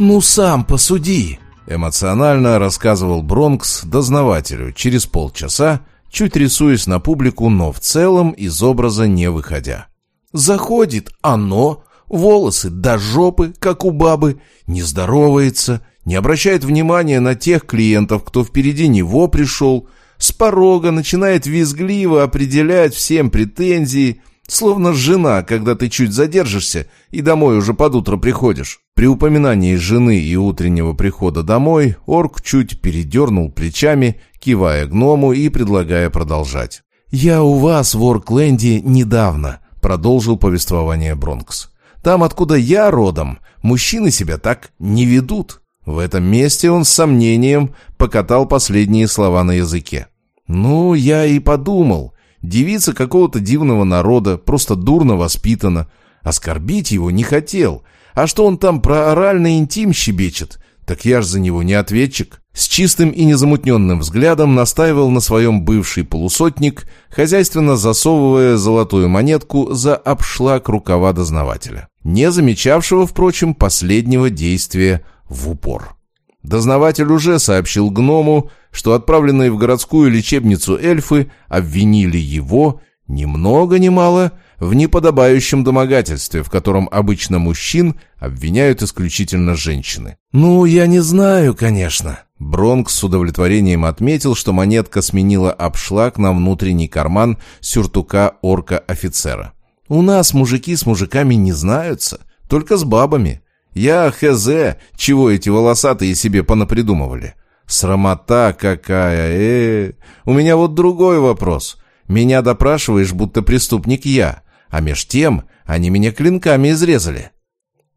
«Ну сам посуди!» Эмоционально рассказывал Бронкс дознавателю через полчаса, чуть рисуясь на публику, но в целом из образа не выходя. «Заходит оно, волосы до жопы, как у бабы, не здоровается, не обращает внимания на тех клиентов, кто впереди него пришел, с порога начинает визгливо определять всем претензии, словно жена, когда ты чуть задержишься и домой уже под утро приходишь. При упоминании жены и утреннего прихода домой орк чуть передернул плечами, кивая гному и предлагая продолжать. «Я у вас в Оркленде недавно», — продолжил повествование Бронкс. «Там, откуда я родом, мужчины себя так не ведут». В этом месте он с сомнением покатал последние слова на языке. «Ну, я и подумал. Девица какого-то дивного народа, просто дурно воспитана. Оскорбить его не хотел. А что он там про оральный интим щебечет? Так я ж за него не ответчик». С чистым и незамутненным взглядом настаивал на своем бывший полусотник, хозяйственно засовывая золотую монетку за обшлаг рукава дознавателя, не замечавшего, впрочем, последнего действия в упор. Дознаватель уже сообщил гному, что отправленные в городскую лечебницу эльфы обвинили его, ни много ни мало, в неподобающем домогательстве, в котором обычно мужчин обвиняют исключительно женщины. «Ну, я не знаю, конечно». Бронкс с удовлетворением отметил, что монетка сменила обшлаг на внутренний карман сюртука орка-офицера. «У нас мужики с мужиками не знаются, только с бабами. Я хз, чего эти волосатые себе понапридумывали. Срамота какая, э, У меня вот другой вопрос. Меня допрашиваешь, будто преступник я, а меж тем они меня клинками изрезали.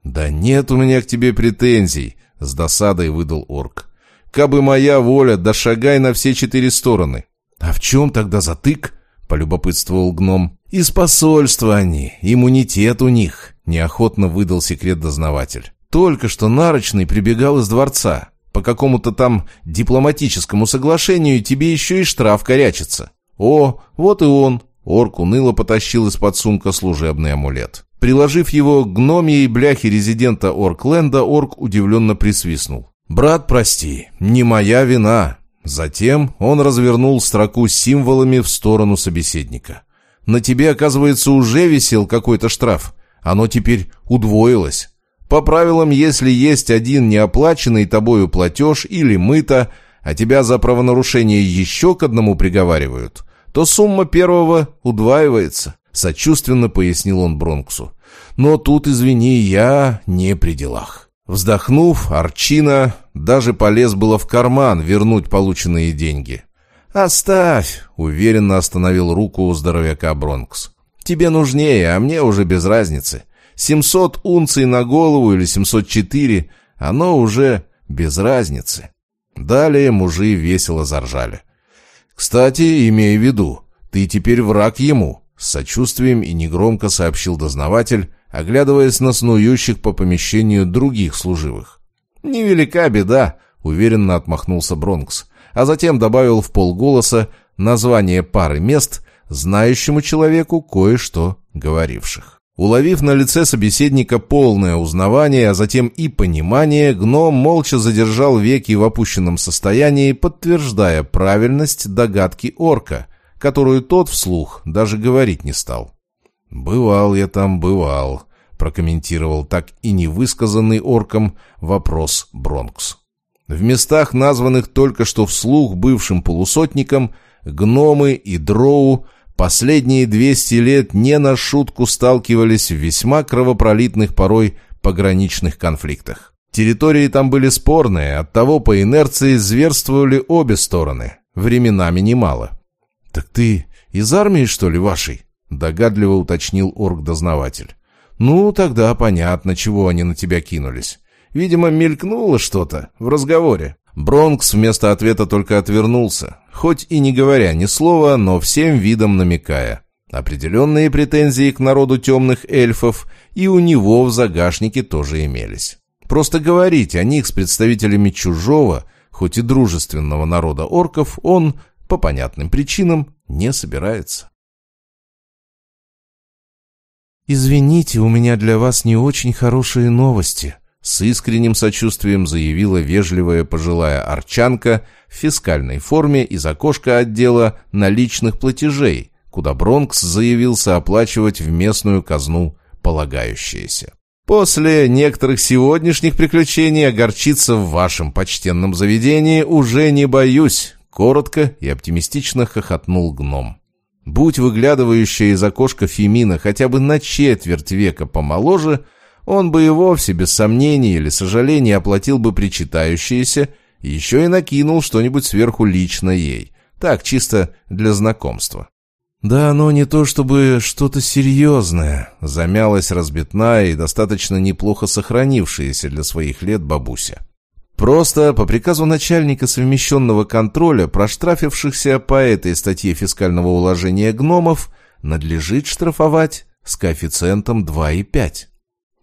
Да нет у меня к тебе претензий, с досадой выдал орк. Кабы моя воля, да на все четыре стороны. А в чем тогда затык? Полюбопытствовал гном. Из посольства они, иммунитет у них. Неохотно выдал секрет дознаватель. Только что Нарочный прибегал из дворца. По какому-то там дипломатическому соглашению тебе еще и штраф корячится. О, вот и он. Орк уныло потащил из-под сумка служебный амулет. Приложив его к гномьей бляхе резидента Оркленда, орк удивленно присвистнул. «Брат, прости, не моя вина». Затем он развернул строку с символами в сторону собеседника. «На тебе, оказывается, уже висел какой-то штраф. Оно теперь удвоилось. По правилам, если есть один неоплаченный тобою платеж или мыто, а тебя за правонарушение еще к одному приговаривают, то сумма первого удваивается, сочувственно пояснил он Бронксу. Но тут, извини, я не при делах. Вздохнув, Арчина даже полез было в карман вернуть полученные деньги. «Оставь!» — уверенно остановил руку у здоровяка Бронкс. Тебе нужнее, а мне уже без разницы. 700 унций на голову или 704, оно уже без разницы. Далее мужи весело заржали. «Кстати, имей в виду, ты теперь враг ему», — с сочувствием и негромко сообщил дознаватель, оглядываясь на снующих по помещению других служивых. «Невелика беда», — уверенно отмахнулся Бронкс, а затем добавил в полголоса название пары мест, знающему человеку кое-что говоривших. Уловив на лице собеседника полное узнавание, а затем и понимание, гном молча задержал веки в опущенном состоянии, подтверждая правильность догадки орка, которую тот вслух даже говорить не стал. «Бывал я там, бывал», — прокомментировал так и невысказанный орком вопрос Бронкс. В местах, названных только что вслух бывшим полусотником, гномы и дроу последние 200 лет не на шутку сталкивались в весьма кровопролитных порой пограничных конфликтах. Территории там были спорные, оттого по инерции зверствовали обе стороны, временами немало. «Так ты из армии, что ли, вашей?» — догадливо уточнил орг-дознаватель. «Ну, тогда понятно, чего они на тебя кинулись. Видимо, мелькнуло что-то в разговоре». Бронкс вместо ответа только отвернулся, хоть и не говоря ни слова, но всем видом намекая. Определенные претензии к народу темных эльфов и у него в загашнике тоже имелись. Просто говорить о них с представителями чужого, хоть и дружественного народа орков, он, по понятным причинам, не собирается. «Извините, у меня для вас не очень хорошие новости», С искренним сочувствием заявила вежливая пожилая арчанка в фискальной форме из окошка отдела наличных платежей, куда Бронкс заявился оплачивать в местную казну полагающееся. После некоторых сегодняшних приключений огорчиться в вашем почтенном заведении уже не боюсь, коротко и оптимистично хохотнул гном. Будь выглядывающая из окошка Фемина хотя бы на четверть века помоложе, он бы и вовсе без сомнений или сожаления оплатил бы причитающееся еще и накинул что-нибудь сверху лично ей. Так, чисто для знакомства. «Да оно не то чтобы что-то серьезное», — замялась разбитная и достаточно неплохо сохранившаяся для своих лет бабуся. Просто по приказу начальника совмещенного контроля проштрафившихся по этой статье фискального уложения гномов надлежит штрафовать с коэффициентом 2,5.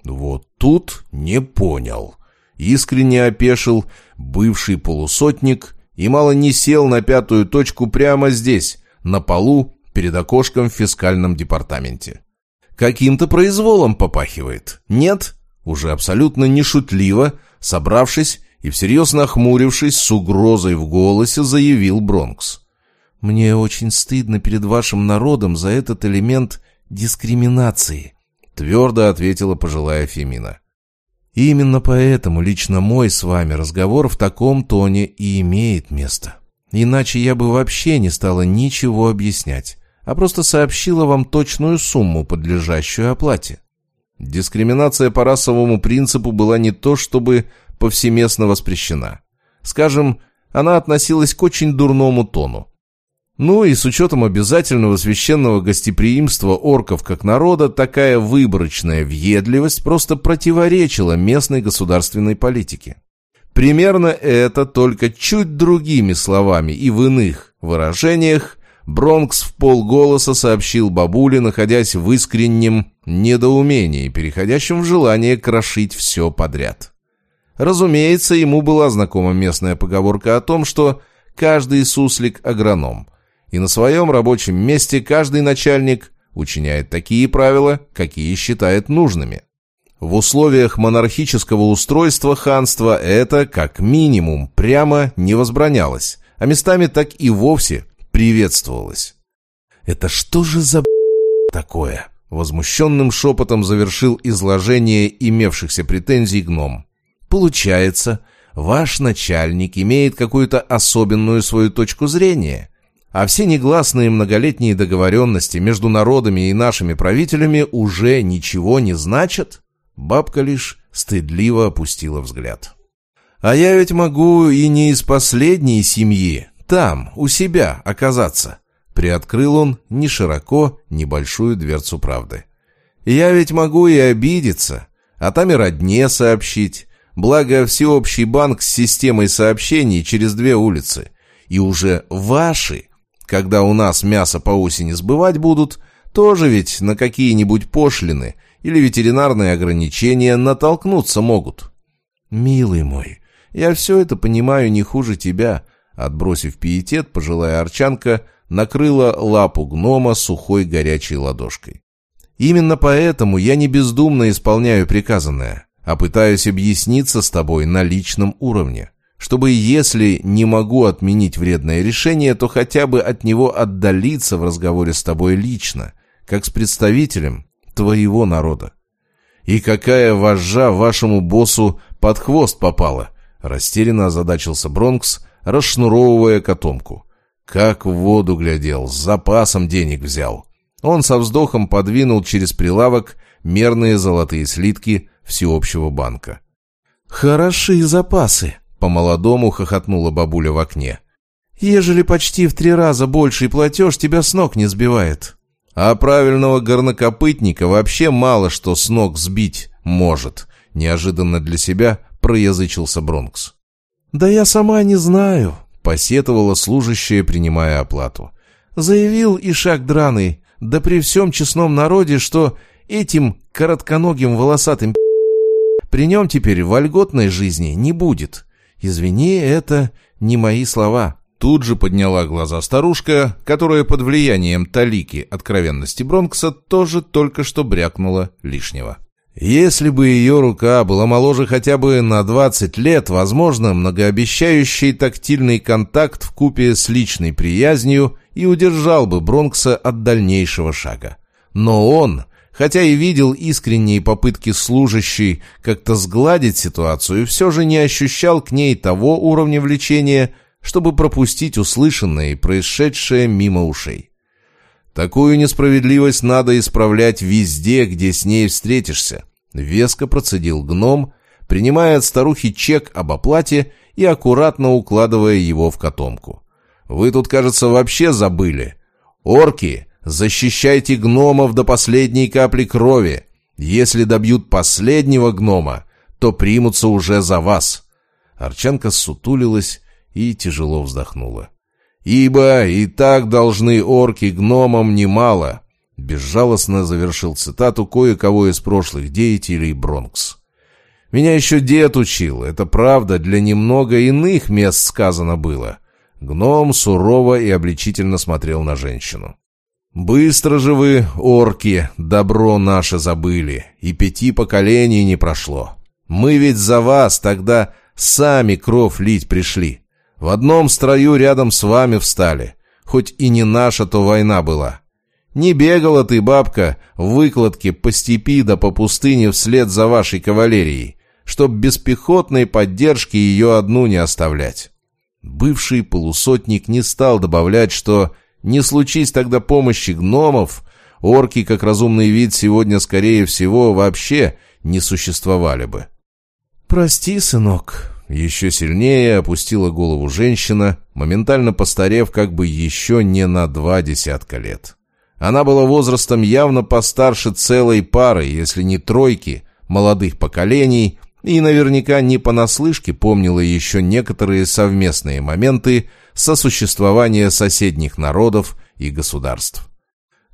Вот тут не понял. Искренне опешил бывший полусотник и мало не сел на пятую точку прямо здесь, на полу, перед окошком в фискальном департаменте. Каким-то произволом попахивает. Нет? Уже абсолютно нешутливо, собравшись и всерьез нахмурившись, с угрозой в голосе заявил Бронкс. «Мне очень стыдно перед вашим народом за этот элемент дискриминации», твердо ответила пожилая Фемина. «Именно поэтому лично мой с вами разговор в таком тоне и имеет место. Иначе я бы вообще не стала ничего объяснять, а просто сообщила вам точную сумму, подлежащую оплате. Дискриминация по расовому принципу была не то чтобы повсеместно воспрещена. Скажем, она относилась к очень дурному тону. Ну и с учетом обязательного священного гостеприимства орков как народа, такая выборочная въедливость просто противоречила местной государственной политике. Примерно это только чуть другими словами и в иных выражениях Бронкс в полголоса сообщил бабуле, находясь в искреннем недоумении, переходящем в желание крошить все подряд. Разумеется, ему была знакома местная поговорка о том, что каждый суслик – агроном – и на своем рабочем месте каждый начальник учиняет такие правила, какие считает нужными. В условиях монархического устройства ханства это, как минимум, прямо не возбранялось, а местами так и вовсе приветствовалось. «Это что же за такое?» Возмущенным шепотом завершил изложение имевшихся претензий гном. «Получается, ваш начальник имеет какую-то особенную свою точку зрения, а все негласные многолетние договоренности между народами и нашими правителями уже ничего не значат? Бабка лишь стыдливо опустила взгляд. А я ведь могу и не из последней семьи, там, у себя, оказаться. Приоткрыл он не широко небольшую дверцу правды. Я ведь могу и обидеться, а там и родне сообщить. Благо, всеобщий банк с системой сообщений через две улицы. И уже ваши когда у нас мясо по осени сбывать будут, тоже ведь на какие-нибудь пошлины или ветеринарные ограничения натолкнуться могут. Милый мой, я все это понимаю не хуже тебя. Отбросив пиетет, пожилая арчанка накрыла лапу гнома сухой горячей ладошкой. Именно поэтому я не бездумно исполняю приказанное, а пытаюсь объясниться с тобой на личном уровне чтобы если не могу отменить вредное решение, то хотя бы от него отдалиться в разговоре с тобой лично, как с представителем твоего народа. И какая вожжа вашему боссу под хвост попала? Растерянно озадачился Бронкс, расшнуровывая котомку. Как в воду глядел, с запасом денег взял. Он со вздохом подвинул через прилавок мерные золотые слитки всеобщего банка. «Хороши запасы», по-молодому хохотнула бабуля в окне. «Ежели почти в три раза больший платеж тебя с ног не сбивает». «А правильного горнокопытника вообще мало что с ног сбить может», неожиданно для себя проязычился Бронкс. «Да я сама не знаю», — посетовала служащая, принимая оплату. «Заявил Ишак Драный, да при всем честном народе, что этим коротконогим волосатым при нем теперь вольготной жизни не будет. «Извини, это не мои слова». Тут же подняла глаза старушка, которая под влиянием талики откровенности Бронкса тоже только что брякнула лишнего. Если бы ее рука была моложе хотя бы на 20 лет, возможно, многообещающий тактильный контакт в купе с личной приязнью и удержал бы Бронкса от дальнейшего шага. Но он, хотя и видел искренние попытки служащей как-то сгладить ситуацию, все же не ощущал к ней того уровня влечения, чтобы пропустить услышанное и происшедшее мимо ушей. Такую несправедливость надо исправлять везде, где с ней встретишься. Веско процедил гном, принимая от старухи чек об оплате и аккуратно укладывая его в котомку. «Вы тут, кажется, вообще забыли. Орки, защищайте гномов до последней капли крови. Если добьют последнего гнома, то примутся уже за вас». Арчанка сутулилась и тяжело вздохнула. «Ибо и так должны орки гномам немало», — безжалостно завершил цитату кое-кого из прошлых деятелей Бронкс. «Меня еще дед учил, это правда, для немного иных мест сказано было». Гном сурово и обличительно смотрел на женщину. «Быстро же вы, орки, добро наше забыли, и пяти поколений не прошло. Мы ведь за вас тогда сами кров лить пришли. В одном строю рядом с вами встали. Хоть и не наша, то война была. Не бегала ты, бабка, в выкладке по степи да по пустыне вслед за вашей кавалерией, чтоб без пехотной поддержки ее одну не оставлять. Бывший полусотник не стал добавлять, что не случись тогда помощи гномов, орки, как разумный вид, сегодня, скорее всего, вообще не существовали бы. «Прости, сынок», еще сильнее опустила голову женщина, моментально постарев как бы еще не на два десятка лет. Она была возрастом явно постарше целой пары, если не тройки, молодых поколений, и наверняка не понаслышке помнила еще некоторые совместные моменты сосуществования соседних народов и государств.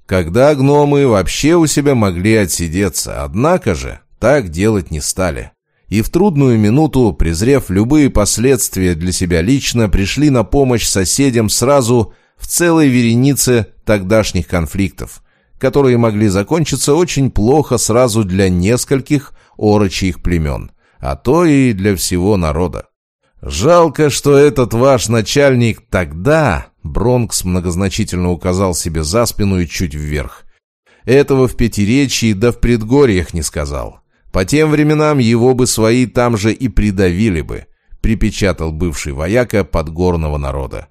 Когда гномы вообще у себя могли отсидеться, однако же так делать не стали и в трудную минуту, презрев любые последствия для себя лично, пришли на помощь соседям сразу в целой веренице тогдашних конфликтов, которые могли закончиться очень плохо сразу для нескольких орочьих племен, а то и для всего народа. «Жалко, что этот ваш начальник тогда...» Бронкс многозначительно указал себе за спину и чуть вверх. «Этого в Пятиречии да в предгорьях не сказал. По тем временам его бы свои там же и придавили бы, припечатал бывший вояка подгорного народа.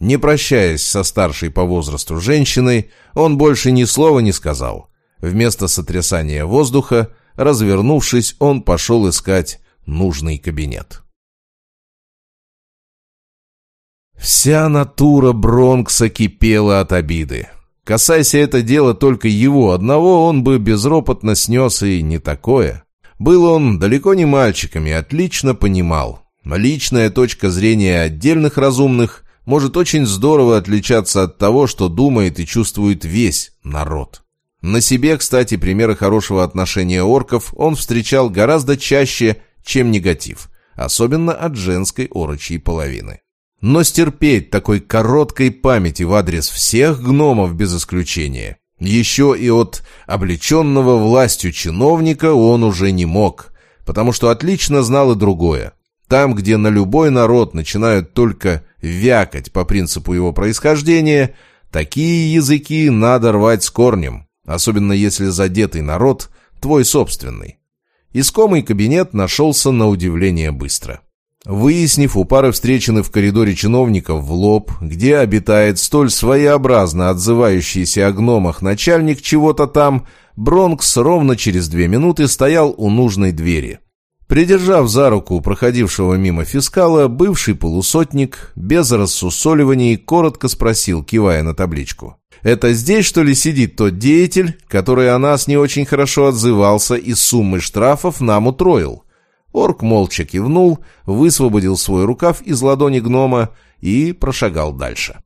Не прощаясь со старшей по возрасту женщиной, он больше ни слова не сказал. Вместо сотрясания воздуха, развернувшись, он пошел искать нужный кабинет. Вся натура Бронкса кипела от обиды. Касайся это дело только его одного, он бы безропотно снес и не такое. Был он далеко не мальчиком и отлично понимал. Личная точка зрения отдельных разумных может очень здорово отличаться от того, что думает и чувствует весь народ. На себе, кстати, примеры хорошего отношения орков он встречал гораздо чаще, чем негатив, особенно от женской орочьей половины. Но стерпеть такой короткой памяти в адрес всех гномов без исключения, еще и от облеченного властью чиновника он уже не мог, потому что отлично знал и другое. Там, где на любой народ начинают только вякать по принципу его происхождения, такие языки надо рвать с корнем, особенно если задетый народ твой собственный. Искомый кабинет нашелся на удивление быстро. Выяснив у пары встреченных в коридоре чиновников в лоб, где обитает столь своеобразно отзывающийся о гномах начальник чего-то там, Бронкс ровно через две минуты стоял у нужной двери. Придержав за руку проходившего мимо фискала, бывший полусотник, без рассусоливаний, коротко спросил, кивая на табличку. «Это здесь, что ли, сидит тот деятель, который о нас не очень хорошо отзывался и суммы штрафов нам утроил?» Орк молча кивнул, высвободил свой рукав из ладони гнома и прошагал дальше.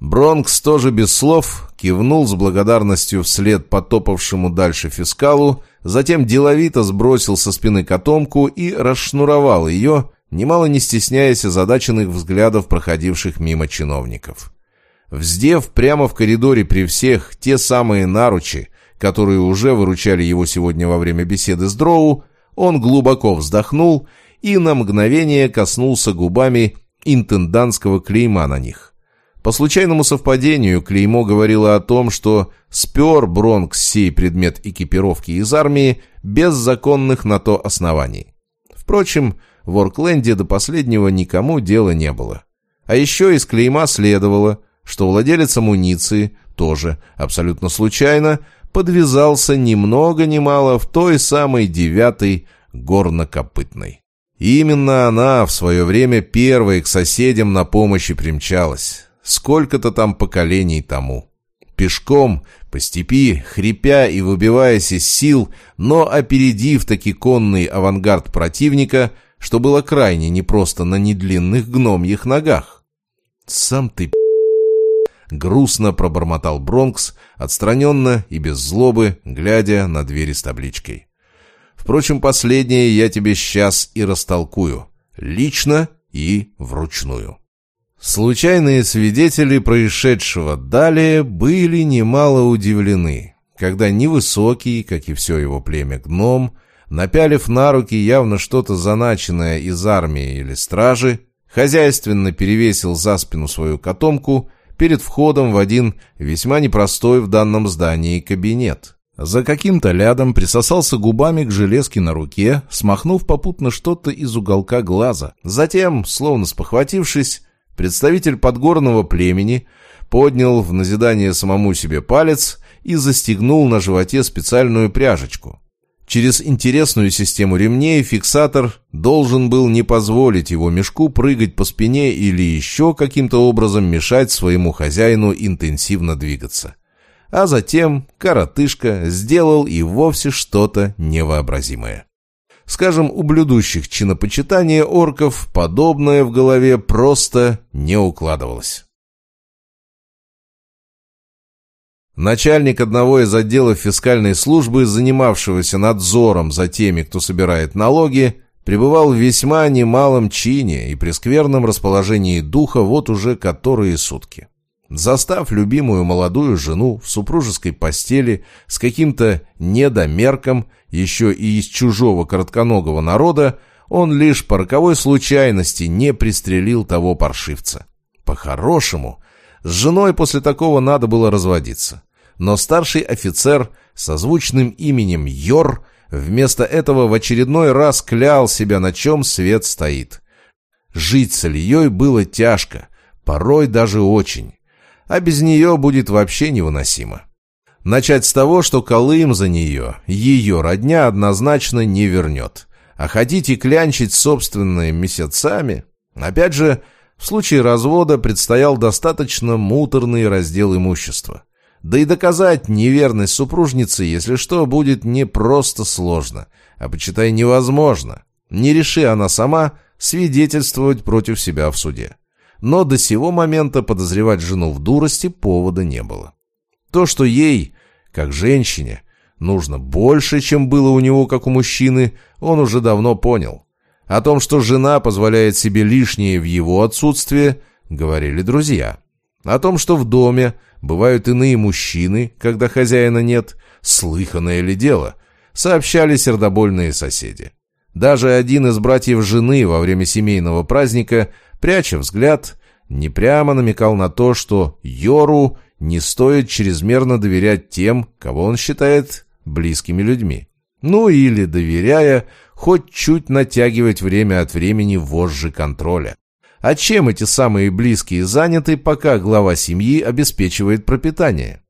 Бронкс тоже без слов кивнул с благодарностью вслед потопавшему дальше фискалу, затем деловито сбросил со спины котомку и расшнуровал ее, немало не стесняясь озадаченных взглядов проходивших мимо чиновников. Вздев прямо в коридоре при всех те самые наручи, которые уже выручали его сегодня во время беседы с Дроу, он глубоко вздохнул и на мгновение коснулся губами интендантского клейма на них. По случайному совпадению клеймо говорило о том, что спер Бронкс сей предмет экипировки из армии без законных на то оснований. Впрочем, в Оркленде до последнего никому дела не было. А еще из клейма следовало, что владелец амуниции тоже абсолютно случайно подвязался ни много ни мало в той самой девятой горнокопытной. И именно она в свое время первой к соседям на помощи примчалась. Сколько-то там поколений тому. Пешком, по степи, хрипя и выбиваясь из сил, но опередив таки конный авангард противника, что было крайне непросто на недлинных гномьих ногах. «Сам ты грустно пробормотал Бронкс, отстраненно и без злобы, глядя на двери с табличкой. Впрочем, последнее я тебе сейчас и растолкую. Лично и вручную. Случайные свидетели происшедшего далее были немало удивлены, когда невысокий, как и все его племя гном, напялив на руки явно что-то заначенное из армии или стражи, хозяйственно перевесил за спину свою котомку перед входом в один весьма непростой в данном здании кабинет. За каким-то лядом присосался губами к железке на руке, смахнув попутно что-то из уголка глаза. Затем, словно спохватившись, представитель подгорного племени поднял в назидание самому себе палец и застегнул на животе специальную пряжечку. Через интересную систему ремней фиксатор должен был не позволить его мешку прыгать по спине или еще каким-то образом мешать своему хозяину интенсивно двигаться. А затем коротышка сделал и вовсе что-то невообразимое. Скажем, у блюдущих чинопочитания орков подобное в голове просто не укладывалось. Начальник одного из отделов фискальной службы, занимавшегося надзором за теми, кто собирает налоги, пребывал в весьма немалом чине и при скверном расположении духа вот уже которые сутки. Застав любимую молодую жену в супружеской постели с каким-то недомерком, еще и из чужого коротконогого народа, он лишь по роковой случайности не пристрелил того паршивца. По-хорошему, с женой после такого надо было разводиться но старший офицер со звучным именем Йор вместо этого в очередной раз клял себя, на чем свет стоит. Жить с Ильей было тяжко, порой даже очень, а без нее будет вообще невыносимо. Начать с того, что Колым за нее, ее родня однозначно не вернет. А ходить и клянчить собственными месяцами... Опять же, в случае развода предстоял достаточно муторный раздел имущества. Да и доказать неверность супружницы, если что, будет не просто сложно, а, почитай, невозможно. Не реши она сама свидетельствовать против себя в суде. Но до сего момента подозревать жену в дурости повода не было. То, что ей, как женщине, нужно больше, чем было у него, как у мужчины, он уже давно понял. О том, что жена позволяет себе лишнее в его отсутствие, говорили друзья. О том, что в доме бывают иные мужчины, когда хозяина нет, слыханное ли дело, сообщали сердобольные соседи. Даже один из братьев жены во время семейного праздника, пряча взгляд, не прямо намекал на то, что Йору не стоит чрезмерно доверять тем, кого он считает близкими людьми. Ну или, доверяя, хоть чуть натягивать время от времени вожжи контроля. А чем эти самые близкие заняты, пока глава семьи обеспечивает пропитание?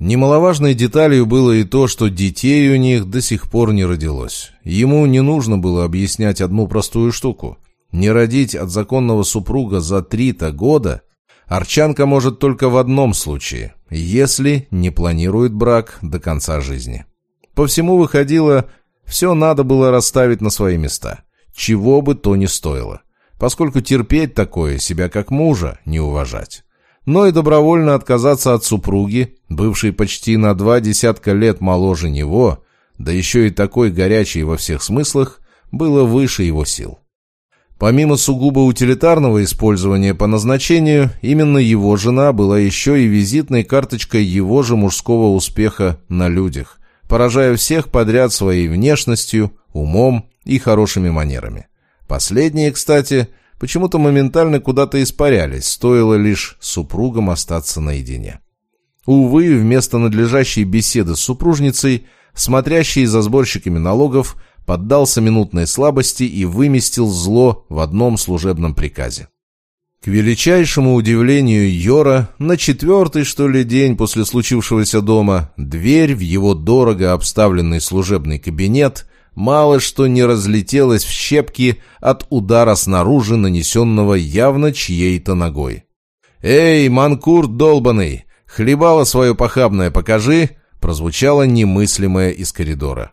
Немаловажной деталью было и то, что детей у них до сих пор не родилось. Ему не нужно было объяснять одну простую штуку. Не родить от законного супруга за три-то года Арчанка может только в одном случае, если не планирует брак до конца жизни. По всему выходило, все надо было расставить на свои места, чего бы то ни стоило поскольку терпеть такое, себя как мужа, не уважать. Но и добровольно отказаться от супруги, бывшей почти на два десятка лет моложе него, да еще и такой горячей во всех смыслах, было выше его сил. Помимо сугубо утилитарного использования по назначению, именно его жена была еще и визитной карточкой его же мужского успеха на людях, поражая всех подряд своей внешностью, умом и хорошими манерами. Последние, кстати, почему-то моментально куда-то испарялись, стоило лишь супругам остаться наедине. Увы, вместо надлежащей беседы с супружницей, смотрящий за сборщиками налогов – поддался минутной слабости и выместил зло в одном служебном приказе. К величайшему удивлению Йора, на четвертый, что ли, день после случившегося дома, дверь в его дорого обставленный служебный кабинет мало что не разлетелась в щепки от удара снаружи, нанесенного явно чьей-то ногой. «Эй, манкурт долбаный, хлебало свое похабное покажи!» прозвучало немыслимое из коридора.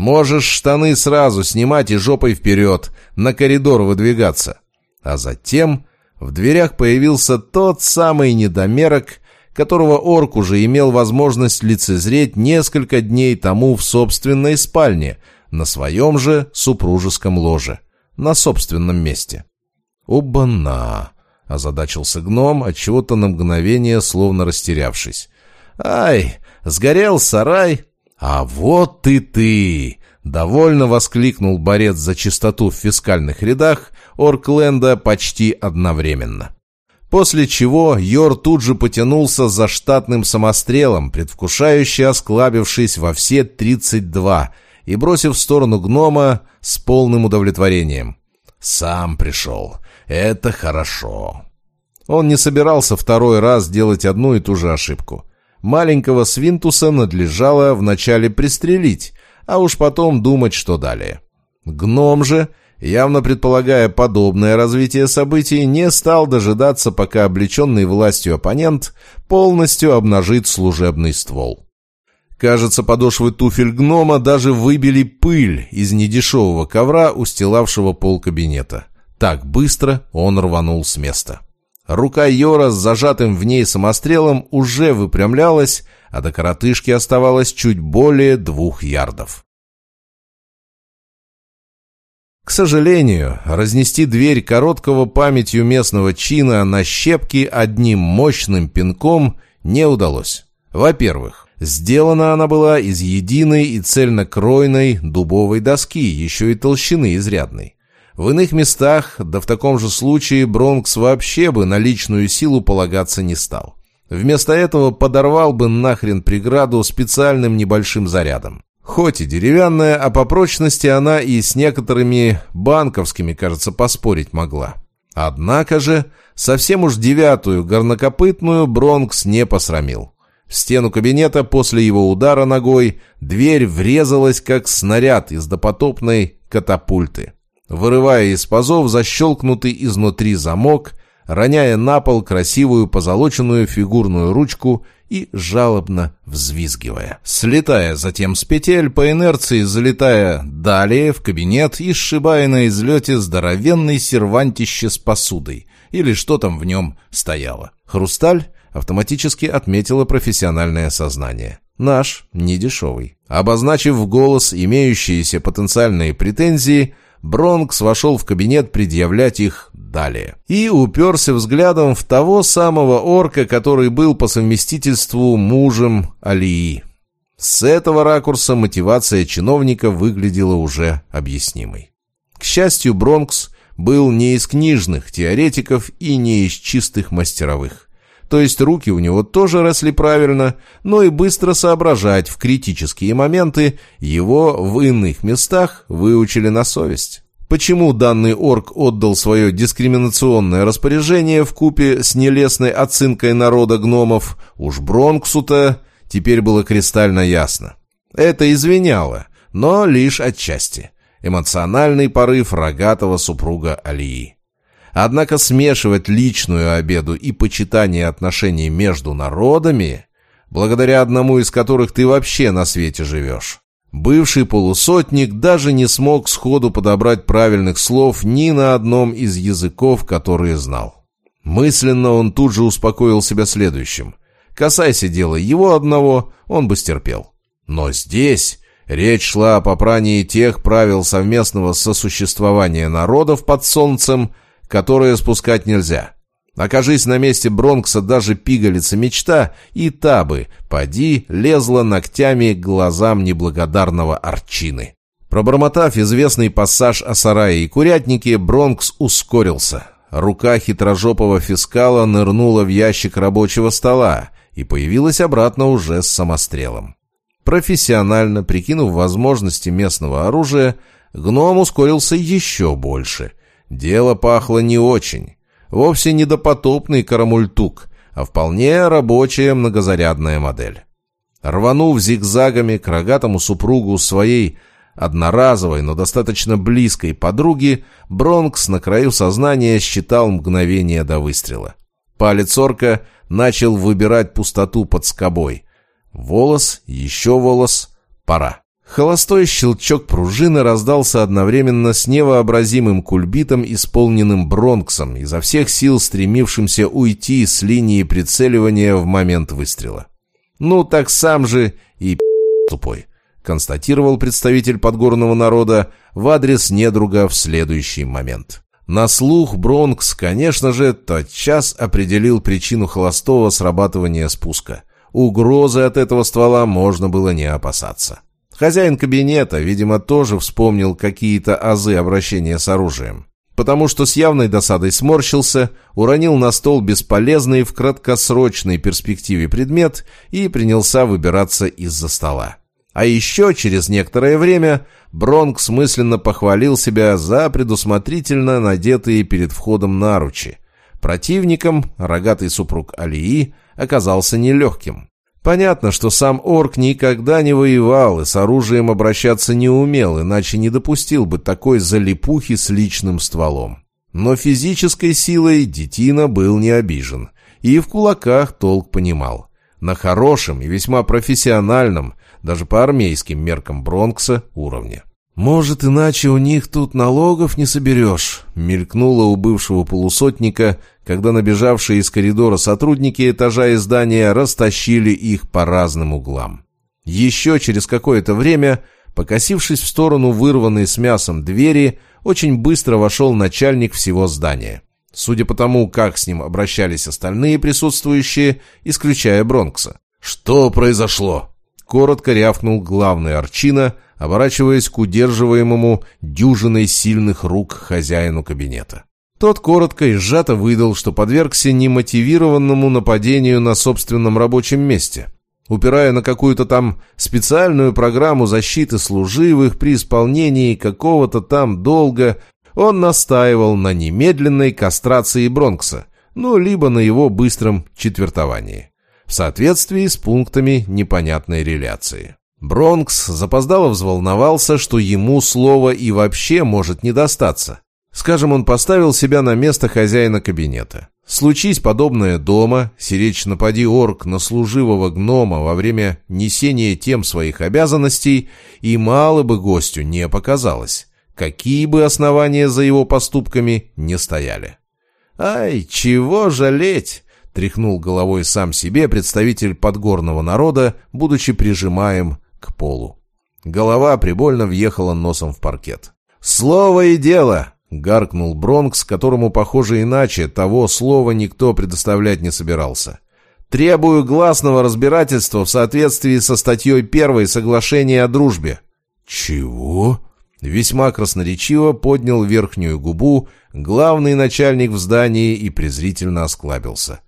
Можешь штаны сразу снимать и жопой вперед, на коридор выдвигаться. А затем в дверях появился тот самый недомерок, которого Орк уже имел возможность лицезреть несколько дней тому в собственной спальне, на своем же супружеском ложе, на собственном месте. «Оба-на!» — озадачился гном, отчего-то на мгновение словно растерявшись. «Ай, сгорел сарай, «А вот и ты!» — довольно воскликнул борец за чистоту в фискальных рядах Оркленда почти одновременно. После чего Йор тут же потянулся за штатным самострелом, предвкушающе осклабившись во все 32 и бросив в сторону гнома с полным удовлетворением. «Сам пришел. Это хорошо». Он не собирался второй раз делать одну и ту же ошибку маленького свинтуса надлежало вначале пристрелить, а уж потом думать, что далее. Гном же, явно предполагая подобное развитие событий, не стал дожидаться, пока облеченный властью оппонент полностью обнажит служебный ствол. Кажется, подошвы туфель гнома даже выбили пыль из недешевого ковра, устилавшего пол кабинета. Так быстро он рванул с места. Рука Йора с зажатым в ней самострелом уже выпрямлялась, а до коротышки оставалось чуть более двух ярдов. К сожалению, разнести дверь короткого памятью местного чина на щепки одним мощным пинком не удалось. Во-первых, сделана она была из единой и цельнокройной дубовой доски, еще и толщины изрядной. В иных местах, да в таком же случае, Бронкс вообще бы на личную силу полагаться не стал. Вместо этого подорвал бы нахрен преграду специальным небольшим зарядом. Хоть и деревянная, а по прочности она и с некоторыми банковскими, кажется, поспорить могла. Однако же, совсем уж девятую горнокопытную Бронкс не посрамил. В стену кабинета после его удара ногой дверь врезалась, как снаряд из допотопной катапульты вырывая из пазов защелкнутый изнутри замок, роняя на пол красивую позолоченную фигурную ручку и жалобно взвизгивая. Слетая затем с петель, по инерции залетая далее в кабинет и сшибая на излете здоровенный сервантище с посудой, или что там в нем стояло. Хрусталь автоматически отметила профессиональное сознание. Наш, не дешевый. Обозначив в голос имеющиеся потенциальные претензии, Бронкс вошел в кабинет предъявлять их далее. И уперся взглядом в того самого орка, который был по совместительству мужем Алии. С этого ракурса мотивация чиновника выглядела уже объяснимой. К счастью, Бронкс был не из книжных теоретиков и не из чистых мастеровых. То есть руки у него тоже росли правильно, но и быстро соображать в критические моменты его в иных местах выучили на совесть. Почему данный орк отдал свое дискриминационное распоряжение в купе с нелестной оцинкой народа гномов, уж Бронксу-то теперь было кристально ясно. Это извиняло, но лишь отчасти. Эмоциональный порыв рогатого супруга Алии. Однако смешивать личную обеду и почитание отношений между народами, благодаря одному из которых ты вообще на свете живешь. Бывший полусотник даже не смог сходу подобрать правильных слов ни на одном из языков, которые знал. Мысленно он тут же успокоил себя следующим. Касайся дела его одного, он бы стерпел. Но здесь Речь шла о попрании тех правил совместного сосуществования народов под солнцем, которые спускать нельзя. Окажись на месте Бронкса даже пигалица мечта, и та бы, поди, лезла ногтями к глазам неблагодарного Арчины. Пробормотав известный пассаж о сарае и курятнике, Бронкс ускорился. Рука хитрожопого фискала нырнула в ящик рабочего стола и появилась обратно уже с самострелом. Профессионально прикинув возможности местного оружия, гном ускорился еще больше. Дело пахло не очень. Вовсе не допотопный карамультук, а вполне рабочая многозарядная модель. Рванув зигзагами к рогатому супругу своей одноразовой, но достаточно близкой подруги, Бронкс на краю сознания считал мгновение до выстрела. Палец орка начал выбирать пустоту под скобой. Волос, еще волос, пора. Холостой щелчок пружины раздался одновременно с невообразимым кульбитом, исполненным Бронксом, изо всех сил стремившимся уйти с линии прицеливания в момент выстрела. Ну, так сам же и тупой констатировал представитель подгорного народа в адрес недруга в следующий момент. На слух Бронкс, конечно же, тотчас определил причину холостого срабатывания спуска. Угрозы от этого ствола можно было не опасаться. Хозяин кабинета, видимо, тоже вспомнил какие-то азы обращения с оружием. Потому что с явной досадой сморщился, уронил на стол бесполезный в краткосрочной перспективе предмет и принялся выбираться из-за стола. А еще через некоторое время Бронк смысленно похвалил себя за предусмотрительно надетые перед входом наручи. Противником рогатый супруг Алии оказался нелегким. Понятно, что сам орк никогда не воевал и с оружием обращаться не умел, иначе не допустил бы такой залипухи с личным стволом. Но физической силой детина был не обижен, и в кулаках толк понимал. На хорошем и весьма профессиональном, даже по армейским меркам Бронкса, уровне. «Может, иначе у них тут налогов не соберешь?» — мелькнуло у бывшего полусотника, когда набежавшие из коридора сотрудники этажа и здания растащили их по разным углам. Еще через какое-то время, покосившись в сторону вырванной с мясом двери, очень быстро вошел начальник всего здания. Судя по тому, как с ним обращались остальные присутствующие, исключая Бронкса. «Что произошло?» Коротко рявкнул главный Арчина, оборачиваясь к удерживаемому дюжиной сильных рук хозяину кабинета. Тот коротко и сжато выдал, что подвергся немотивированному нападению на собственном рабочем месте. Упирая на какую-то там специальную программу защиты служивых при исполнении какого-то там долга, он настаивал на немедленной кастрации Бронкса, ну, либо на его быстром четвертовании в соответствии с пунктами непонятной реляции. Бронкс запоздало взволновался, что ему слово и вообще может не достаться. Скажем, он поставил себя на место хозяина кабинета. Случись подобное дома, сиречь напади орк на служивого гнома во время несения тем своих обязанностей, и мало бы гостю не показалось, какие бы основания за его поступками не стояли. «Ай, чего жалеть!» Тряхнул головой сам себе представитель подгорного народа, будучи прижимаем к полу. Голова прибольно въехала носом в паркет. «Слово и дело!» — гаркнул Бронкс, которому, похоже, иначе того слова никто предоставлять не собирался. «Требую гласного разбирательства в соответствии со статьей первой соглашения о дружбе». «Чего?» Весьма красноречиво поднял верхнюю губу главный начальник в здании и презрительно осклабился.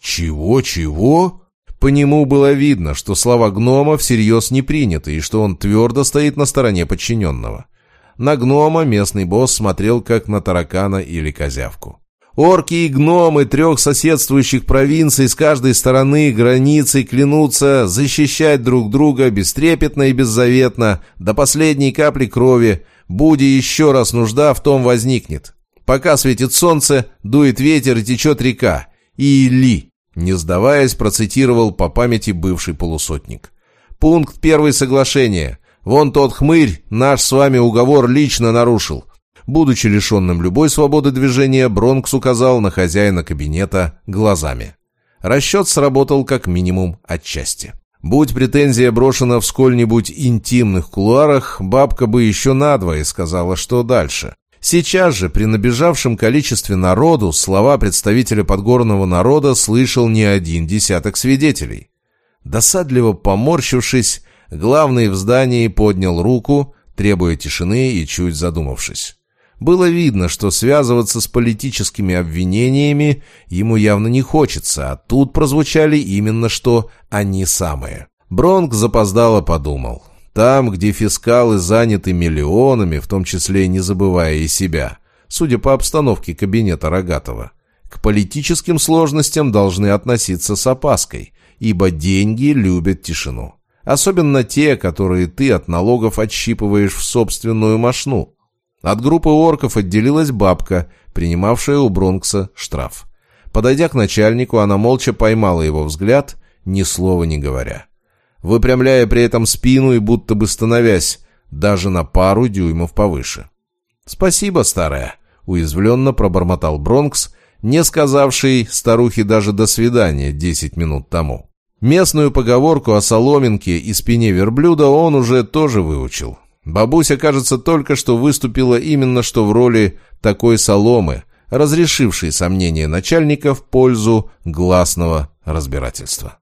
«Чего-чего?» По нему было видно, что слова гнома всерьез не приняты и что он твердо стоит на стороне подчиненного. На гнома местный босс смотрел как на таракана или козявку. Орки и гномы трех соседствующих провинций с каждой стороны границей клянутся защищать друг друга бестрепетно и беззаветно до последней капли крови, будь еще раз нужда в том возникнет. Пока светит солнце, дует ветер и течет река. Или не сдаваясь, процитировал по памяти бывший полусотник. «Пункт первый соглашения. Вон тот хмырь наш с вами уговор лично нарушил». Будучи лишенным любой свободы движения, Бронкс указал на хозяина кабинета глазами. Расчет сработал как минимум отчасти. Будь претензия брошена в сколь-нибудь интимных кулуарах, бабка бы еще надвое сказала, что дальше. Сейчас же, при набежавшем количестве народу, слова представителя подгорного народа слышал не один десяток свидетелей. Досадливо поморщившись, главный в здании поднял руку, требуя тишины и чуть задумавшись. Было видно, что связываться с политическими обвинениями ему явно не хочется, а тут прозвучали именно что «они самые». Бронк запоздало подумал. Там, где фискалы заняты миллионами, в том числе не забывая и себя, судя по обстановке кабинета Рогатова, к политическим сложностям должны относиться с опаской, ибо деньги любят тишину. Особенно те, которые ты от налогов отщипываешь в собственную мошну. От группы орков отделилась бабка, принимавшая у Бронкса штраф. Подойдя к начальнику, она молча поймала его взгляд, ни слова не говоря. Выпрямляя при этом спину и будто бы становясь даже на пару дюймов повыше. «Спасибо, старая», — уязвленно пробормотал Бронкс, не сказавший старухе даже «до свидания» десять минут тому. Местную поговорку о соломинке и спине верблюда он уже тоже выучил. Бабуся, кажется, только что выступила именно что в роли такой соломы, разрешившей сомнения начальника в пользу гласного разбирательства.